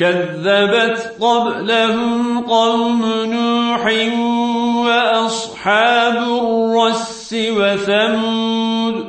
كذبت قبلهم قوم نوح وأصحاب الرس وثمود